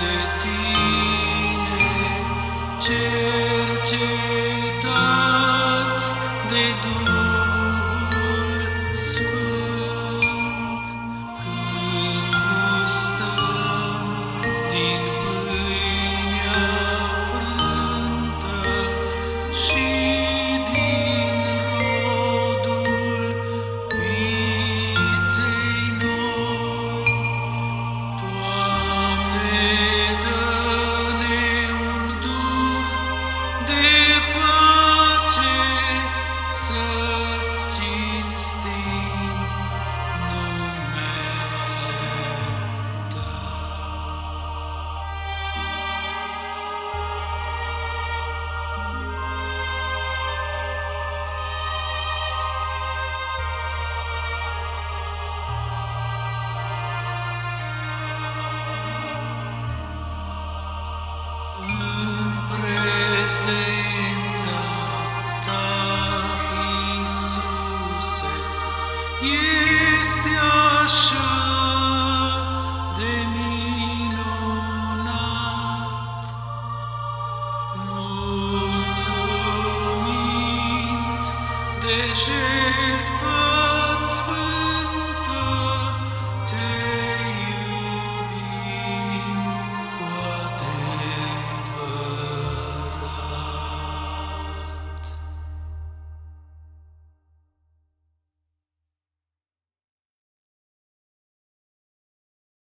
de tine cercetare. prezența ta, Iisuse, este așa de minunat. Mulțumim de jertfă